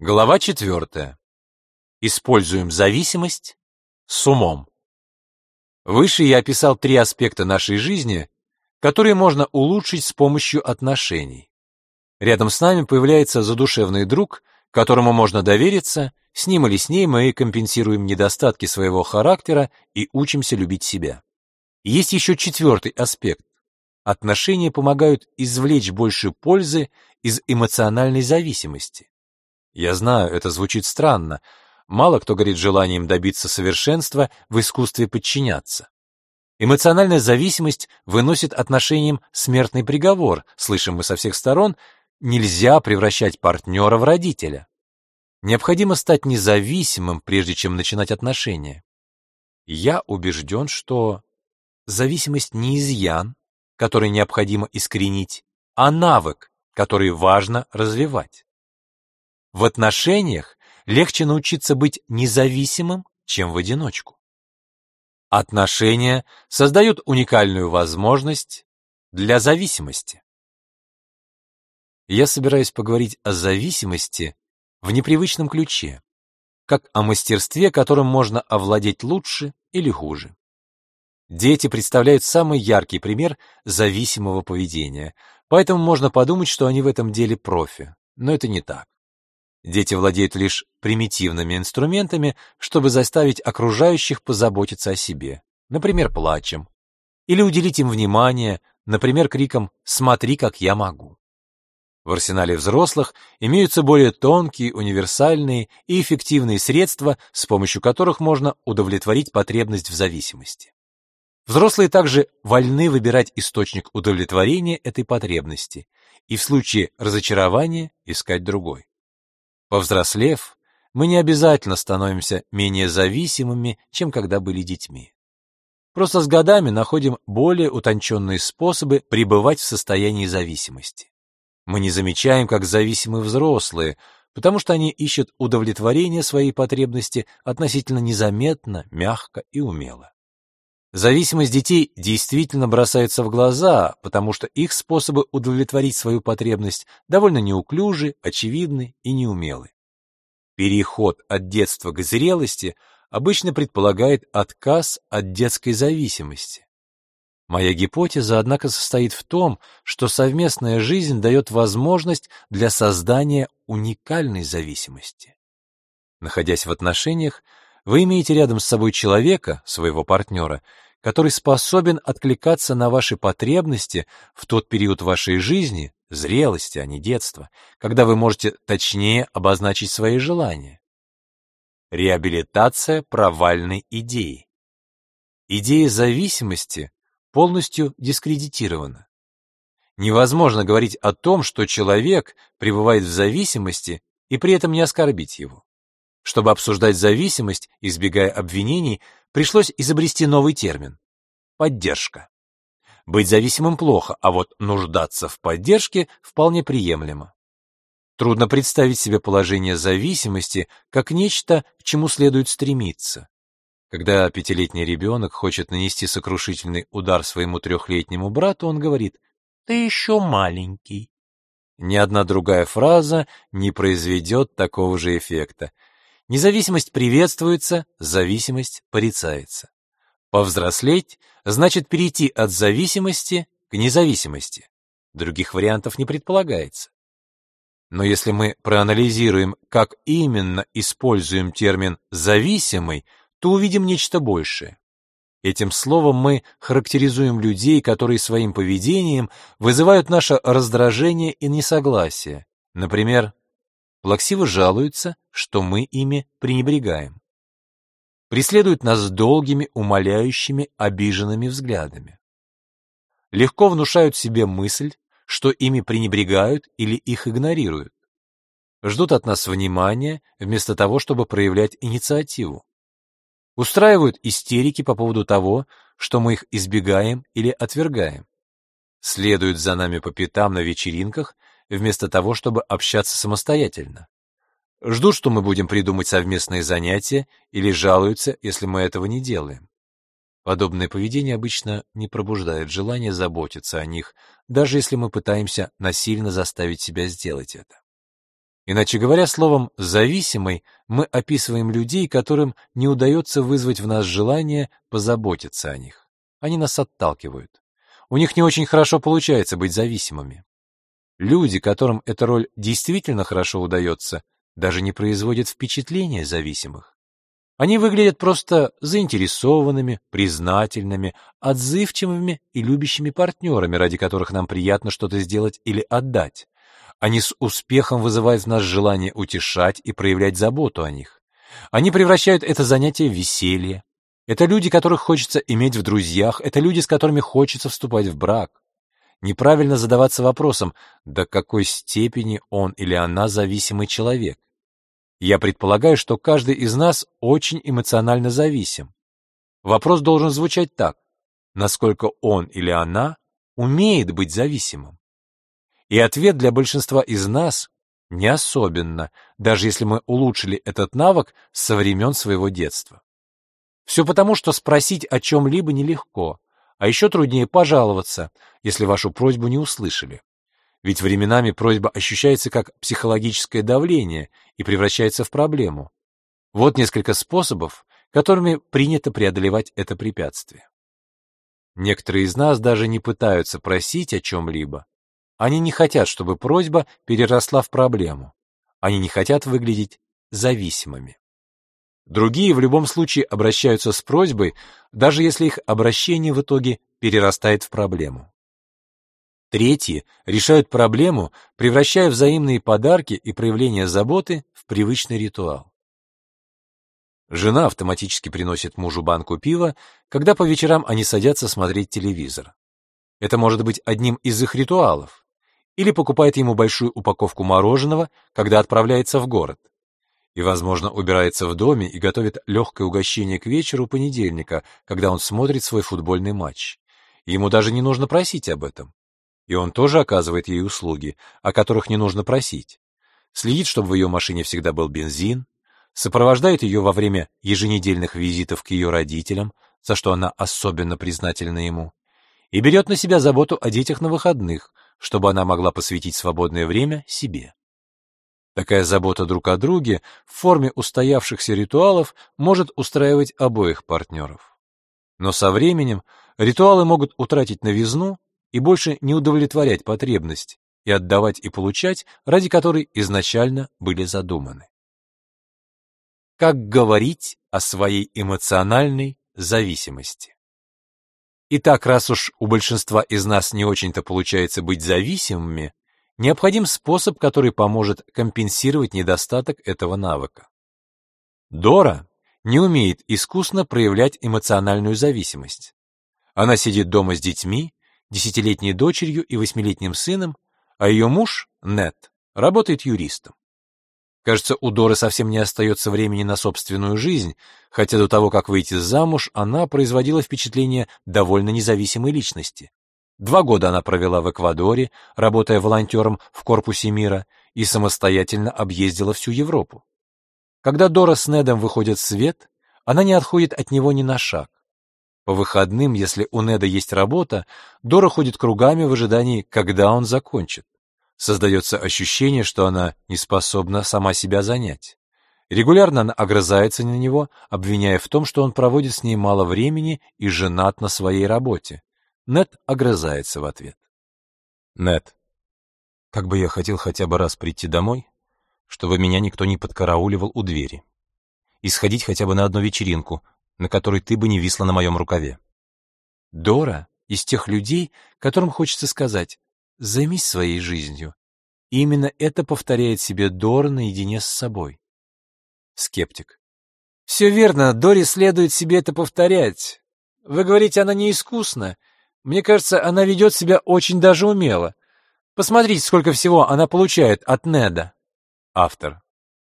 Глава четвертая. Используем зависимость с умом. Выше я описал три аспекта нашей жизни, которые можно улучшить с помощью отношений. Рядом с нами появляется задушевный друг, которому можно довериться, с ним или с ней мы компенсируем недостатки своего характера и учимся любить себя. Есть еще четвертый аспект. Отношения помогают извлечь больше пользы из эмоциональной зависимости. Я знаю, это звучит странно. Мало кто горит желанием добиться совершенства в искусстве подчиняться. Эмоциональная зависимость выносит отношениям смертный приговор, слышим мы со всех сторон, нельзя превращать партнера в родителя. Необходимо стать независимым, прежде чем начинать отношения. Я убежден, что зависимость не изъян, который необходимо искоренить, а навык, который важно развивать. В отношениях легче научиться быть независимым, чем в одиночку. Отношения создают уникальную возможность для зависимости. Я собираюсь поговорить о зависимости в непривычном ключе, как о мастерстве, которым можно овладеть лучше или хуже. Дети представляют самый яркий пример зависимого поведения, поэтому можно подумать, что они в этом деле профи, но это не так. Дети владеют лишь примитивными инструментами, чтобы заставить окружающих позаботиться о себе, например, плачем, или уделить им внимание, например, криком «смотри, как я могу». В арсенале взрослых имеются более тонкие, универсальные и эффективные средства, с помощью которых можно удовлетворить потребность в зависимости. Взрослые также вольны выбирать источник удовлетворения этой потребности и в случае разочарования искать другой. Повзрослев, мы не обязательно становимся менее зависимыми, чем когда были детьми. Просто с годами находим более утонченные способы пребывать в состоянии зависимости. Мы не замечаем, как зависимы взрослые, потому что они ищут удовлетворение своей потребности относительно незаметно, мягко и умело. Зависимость детей действительно бросается в глаза, потому что их способы удовлетворить свою потребность довольно неуклюжи, очевидны и неумелы. Переход от детства к зрелости обычно предполагает отказ от детской зависимости. Моя гипотеза, однако, состоит в том, что совместная жизнь дает возможность для создания уникальной зависимости. Находясь в отношениях, вы имеете рядом с собой человека, своего партнера, который способен откликаться на ваши потребности в тот период вашей жизни, зрелости, а не детства, когда вы можете точнее обозначить свои желания. Реабилитация провальной идеи. Идея зависимости полностью дискредитирована. Невозможно говорить о том, что человек пребывает в зависимости и при этом не оскорбить его. Чтобы обсуждать зависимость, избегая обвинений, пришлось изобрести новый термин – поддержка. Быть зависимым плохо, а вот нуждаться в поддержке вполне приемлемо. Трудно представить себе положение зависимости как нечто, к чему следует стремиться. Когда пятилетний ребенок хочет нанести сокрушительный удар своему трехлетнему брату, он говорит «Ты еще маленький». Ни одна другая фраза не произведет такого же эффекта. Независимость приветствуется, зависимость порицается. Повзрослеть значит перейти от зависимости к независимости. Других вариантов не предполагается. Но если мы проанализируем, как именно используем термин «зависимый», то увидим нечто большее. Этим словом мы характеризуем людей, которые своим поведением вызывают наше раздражение и несогласие. Например, плаксиво жалуются, что мы ими пренебрегаем. Преследуют нас долгими, умоляющими, обиженными взглядами. Легко внушают себе мысль, что ими пренебрегают или их игнорируют. Ждут от нас внимания, вместо того, чтобы проявлять инициативу. Устраивают истерики по поводу того, что мы их избегаем или отвергаем. Следуют за нами по пятам на вечеринках, вместо того, чтобы общаться самостоятельно. Ждут, что мы будем придумать совместные занятия или жалуются, если мы этого не делаем. Подобное поведение обычно не пробуждает желание заботиться о них, даже если мы пытаемся насильно заставить себя сделать это. Иначе говоря, словом «зависимый» мы описываем людей, которым не удается вызвать в нас желание позаботиться о них. Они нас отталкивают. У них не очень хорошо получается быть зависимыми. Люди, которым эта роль действительно хорошо удается, даже не производят впечатления зависимых. Они выглядят просто заинтересованными, признательными, отзывчивыми и любящими партнерами, ради которых нам приятно что-то сделать или отдать. Они с успехом вызывают в нас желание утешать и проявлять заботу о них. Они превращают это занятие в веселье. Это люди, которых хочется иметь в друзьях, это люди, с которыми хочется вступать в брак. Неправильно задаваться вопросом, до какой степени он или она зависимый человек. Я предполагаю, что каждый из нас очень эмоционально зависим. Вопрос должен звучать так: насколько он или она умеет быть зависимым? И ответ для большинства из нас не особенно, даже если мы улучшили этот навык со времен своего детства. Все потому, что спросить о чем-либо нелегко, а еще труднее пожаловаться, если вашу просьбу не услышали. Ведь временами просьба ощущается как психологическое давление и превращается в проблему. Вот несколько способов, которыми принято преодолевать это препятствие. Некоторые из нас даже не пытаются просить о чем-либо, они не хотят, чтобы просьба переросла в проблему. Они не хотят выглядеть зависимыми. Другие в любом случае обращаются с просьбой, даже если их обращение в итоге перерастает в проблему. Третьи решают проблему, превращая взаимные подарки и проявление заботы в привычный ритуал. Жена автоматически приносит мужу банку пива, когда по вечерам они садятся смотреть телевизор. Это может быть одним из их ритуалов или покупает ему большую упаковку мороженого, когда отправляется в город. И, возможно, убирается в доме и готовит легкое угощение к вечеру понедельника, когда он смотрит свой футбольный матч. Ему даже не нужно просить об этом. И он тоже оказывает ей услуги, о которых не нужно просить. Следит, чтобы в ее машине всегда был бензин, сопровождает ее во время еженедельных визитов к ее родителям, за что она особенно признательна ему, и берет на себя заботу о детях на выходных, чтобы она могла посвятить свободное время себе. Такая забота друг о друге в форме устоявшихся ритуалов может устраивать обоих партнеров. Но со временем ритуалы могут утратить новизну и больше не удовлетворять потребность и отдавать и получать, ради которой изначально были задуманы. Как говорить о своей эмоциональной зависимости? Итак, раз уж у большинства из нас не очень-то получается быть зависимыми, необходим способ, который поможет компенсировать недостаток этого навыка. Дора не умеет искусно проявлять эмоциональную зависимость. Она сидит дома с детьми, десятилетней дочерью и восьмилетним сыном, а ее муж, Нет, работает юристом. Кажется, у Доры совсем не остается времени на собственную жизнь, хотя до того, как выйти замуж, она производила впечатление довольно независимой личности. Два года она провела в Эквадоре, работая волонтером в корпусе мира, и самостоятельно объездила всю Европу. Когда Дора с Недом выходят в свет, она не отходит от него ни на шаг. По выходным, если у Неда есть работа, Дора ходит кругами в ожидании, когда он закончит. Создается ощущение, что она не способна сама себя занять. Регулярно она огрызается на него, обвиняя в том, что он проводит с ней мало времени и женат на своей работе. Нет огрызается в ответ. Нет, как бы я хотел хотя бы раз прийти домой, чтобы меня никто не подкарауливал у двери. И сходить хотя бы на одну вечеринку, на которой ты бы не висла на моем рукаве. Дора из тех людей, которым хочется сказать Займись своей жизнью. И именно это повторяет себе Дора наедине с собой. Скептик. Все верно, Доре следует себе это повторять. Вы говорите, она не искусна. Мне кажется, она ведет себя очень даже умело. Посмотрите, сколько всего она получает от Неда. Автор.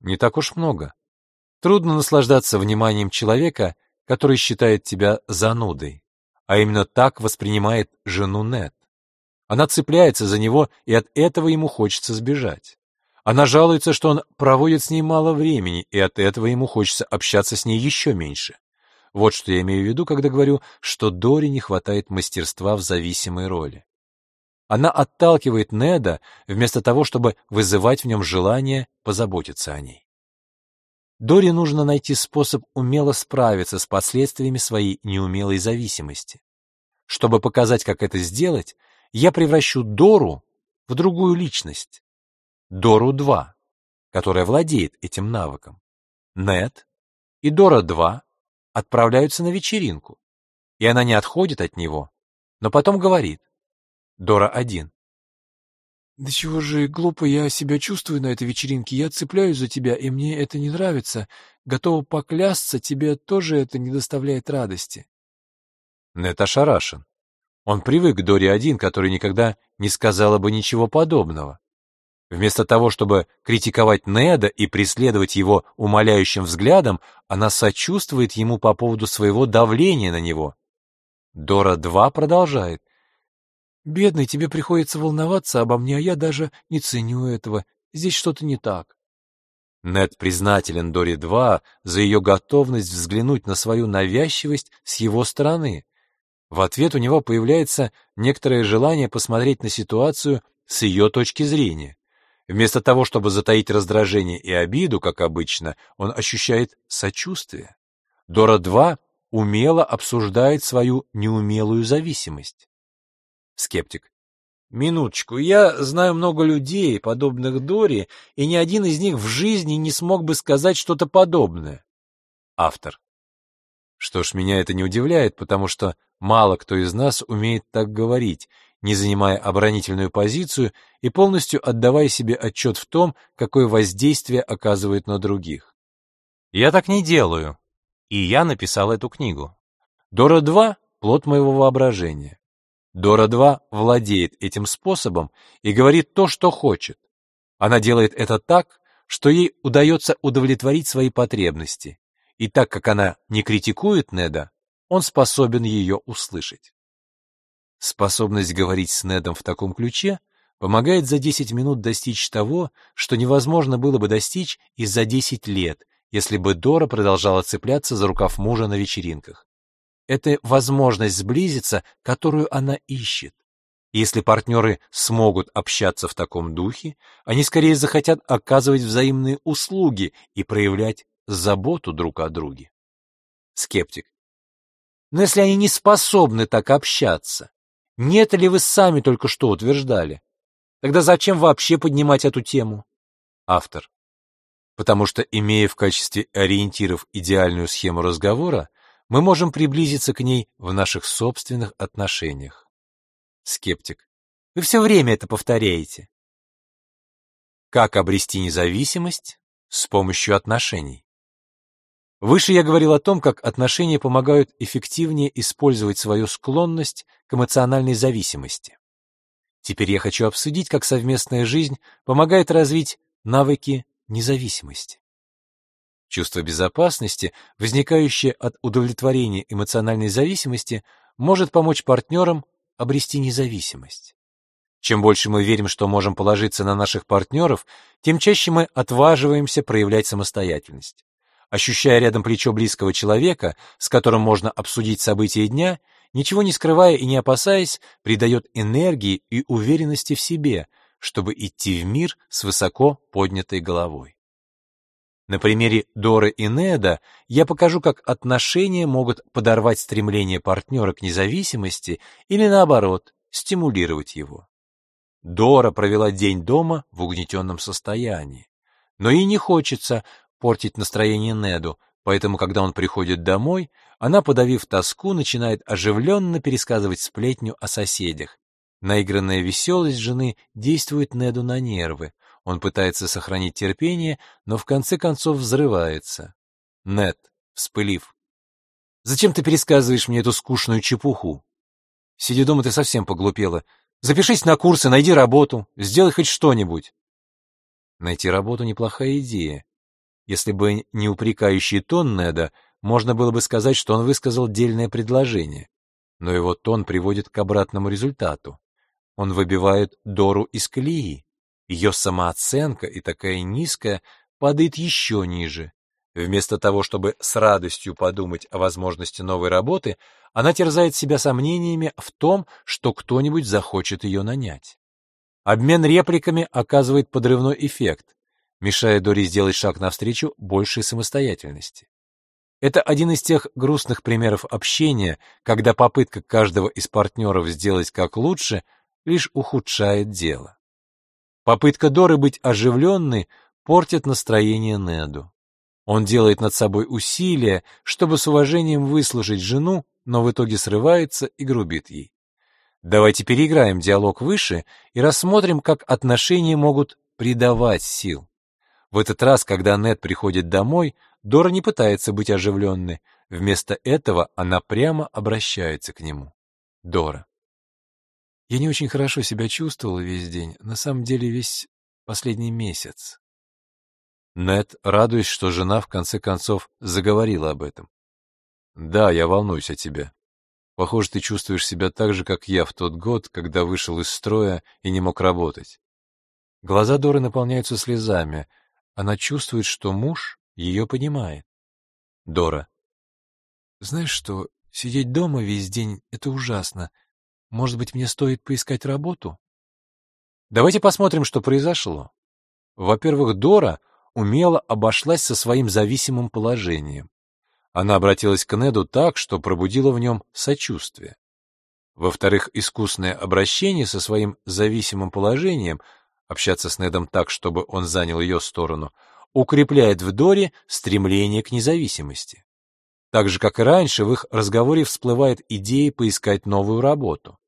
Не так уж много. Трудно наслаждаться вниманием человека, который считает тебя занудой, а именно так воспринимает жену Нед. Она цепляется за него, и от этого ему хочется сбежать. Она жалуется, что он проводит с ней мало времени, и от этого ему хочется общаться с ней еще меньше. Вот что я имею в виду, когда говорю, что Доре не хватает мастерства в зависимой роли. Она отталкивает Неда вместо того, чтобы вызывать в нем желание позаботиться о ней. Доре нужно найти способ умело справиться с последствиями своей неумелой зависимости. Чтобы показать, как это сделать, я превращу Дору в другую личность. Дору-2, которая владеет этим навыком. Нет и Дора-2 отправляются на вечеринку, и она не отходит от него, но потом говорит. Дора-1. Да чего же глупо я себя чувствую на этой вечеринке. Я цепляюсь за тебя, и мне это не нравится. Готова поклясться, тебе тоже это не доставляет радости. Нет ошарашен. Он привык к Доре-1, который никогда не сказала бы ничего подобного. Вместо того, чтобы критиковать Неда и преследовать его умоляющим взглядом, она сочувствует ему по поводу своего давления на него. Дора-2 продолжает. Бедный, тебе приходится волноваться обо мне, а я даже не ценю этого. Здесь что-то не так. Нед признателен Дори-2 за ее готовность взглянуть на свою навязчивость с его стороны. В ответ у него появляется некоторое желание посмотреть на ситуацию с ее точки зрения. Вместо того, чтобы затаить раздражение и обиду, как обычно, он ощущает сочувствие. Дора-2 умело обсуждает свою неумелую зависимость. Скептик. Минуточку, я знаю много людей, подобных Дори, и ни один из них в жизни не смог бы сказать что-то подобное. Автор. Что ж, меня это не удивляет, потому что мало кто из нас умеет так говорить, не занимая оборонительную позицию и полностью отдавая себе отчет в том, какое воздействие оказывает на других. Я так не делаю, и я написал эту книгу. Дора-2 — плод моего воображения. Дора-2 владеет этим способом и говорит то, что хочет. Она делает это так, что ей удается удовлетворить свои потребности, и так как она не критикует Неда, он способен ее услышать. Способность говорить с Недом в таком ключе помогает за 10 минут достичь того, что невозможно было бы достичь и за 10 лет, если бы Дора продолжала цепляться за рукав мужа на вечеринках. Это возможность сблизиться, которую она ищет. Если партнеры смогут общаться в таком духе, они скорее захотят оказывать взаимные услуги и проявлять заботу друг о друге. Скептик. Но если они не способны так общаться, не это ли вы сами только что утверждали? Тогда зачем вообще поднимать эту тему? Автор. Потому что, имея в качестве ориентиров идеальную схему разговора, мы можем приблизиться к ней в наших собственных отношениях. Скептик. Вы все время это повторяете. Как обрести независимость с помощью отношений? Выше я говорил о том, как отношения помогают эффективнее использовать свою склонность к эмоциональной зависимости. Теперь я хочу обсудить, как совместная жизнь помогает развить навыки независимости. Чувство безопасности, возникающее от удовлетворения эмоциональной зависимости, может помочь партнерам обрести независимость. Чем больше мы верим, что можем положиться на наших партнеров, тем чаще мы отваживаемся проявлять самостоятельность. Ощущая рядом плечо близкого человека, с которым можно обсудить события дня, ничего не скрывая и не опасаясь, придает энергии и уверенности в себе, чтобы идти в мир с высоко поднятой головой. На примере Доры и Неда я покажу, как отношения могут подорвать стремление партнера к независимости или, наоборот, стимулировать его. Дора провела день дома в угнетенном состоянии. Но ей не хочется портить настроение Неду, поэтому, когда он приходит домой, она, подавив тоску, начинает оживленно пересказывать сплетню о соседях. Наигранная веселость жены действует Неду на нервы, он пытается сохранить терпение, но в конце концов взрывается. Нет, вспылив. «Зачем ты пересказываешь мне эту скучную чепуху? Сиди дома, ты совсем поглупела. Запишись на курсы, найди работу, сделай хоть что-нибудь». Найти работу — неплохая идея. Если бы не упрекающий тон Неда, можно было бы сказать, что он высказал дельное предложение. Но его тон приводит к обратному результату. Он выбивает Дору из колеи. Ее самооценка и такая низкая падает еще ниже. Вместо того, чтобы с радостью подумать о возможности новой работы, она терзает себя сомнениями в том, что кто-нибудь захочет ее нанять. Обмен репликами оказывает подрывной эффект, мешая Дори сделать шаг навстречу большей самостоятельности. Это один из тех грустных примеров общения, когда попытка каждого из партнеров сделать как лучше лишь ухудшает дело. Попытка Доры быть оживленной портит настроение Неду. Он делает над собой усилия, чтобы с уважением выслушать жену, но в итоге срывается и грубит ей. Давайте переиграем диалог выше и рассмотрим, как отношения могут придавать сил. В этот раз, когда Нед приходит домой, Дора не пытается быть оживленной. Вместо этого она прямо обращается к нему. Дора. Я не очень хорошо себя чувствовала весь день, на самом деле весь последний месяц. Нет, радуясь, что жена в конце концов заговорила об этом. Да, я волнуюсь о тебе. Похоже, ты чувствуешь себя так же, как я в тот год, когда вышел из строя и не мог работать. Глаза Доры наполняются слезами. Она чувствует, что муж ее понимает. Дора. Знаешь что, сидеть дома весь день — это ужасно. Может быть, мне стоит поискать работу? Давайте посмотрим, что произошло. Во-первых, Дора умело обошлась со своим зависимым положением. Она обратилась к Неду так, что пробудила в нем сочувствие. Во-вторых, искусное обращение со своим зависимым положением, общаться с Недом так, чтобы он занял ее сторону, укрепляет в Доре стремление к независимости. Так же, как и раньше, в их разговоре всплывает идея поискать новую работу.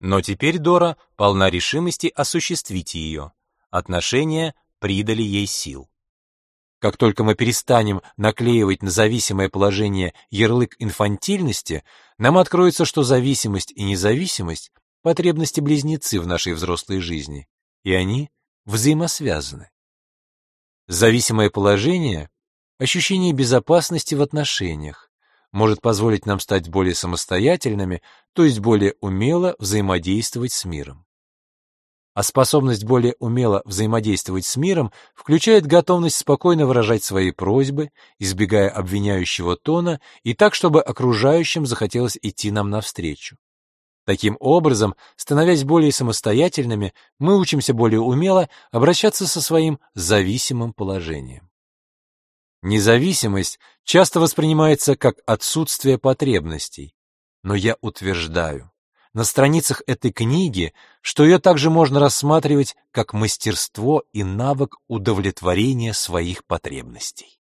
Но теперь Дора полна решимости осуществить ее. Отношения придали ей сил. Как только мы перестанем наклеивать на зависимое положение ярлык инфантильности, нам откроется, что зависимость и независимость — потребности-близнецы в нашей взрослой жизни, и они взаимосвязаны. Зависимое положение — ощущение безопасности в отношениях, может позволить нам стать более самостоятельными, то есть более умело взаимодействовать с миром а способность более умело взаимодействовать с миром включает готовность спокойно выражать свои просьбы, избегая обвиняющего тона и так, чтобы окружающим захотелось идти нам навстречу. Таким образом, становясь более самостоятельными, мы учимся более умело обращаться со своим зависимым положением. Независимость часто воспринимается как отсутствие потребностей, но я утверждаю, на страницах этой книги, что ее также можно рассматривать как мастерство и навык удовлетворения своих потребностей.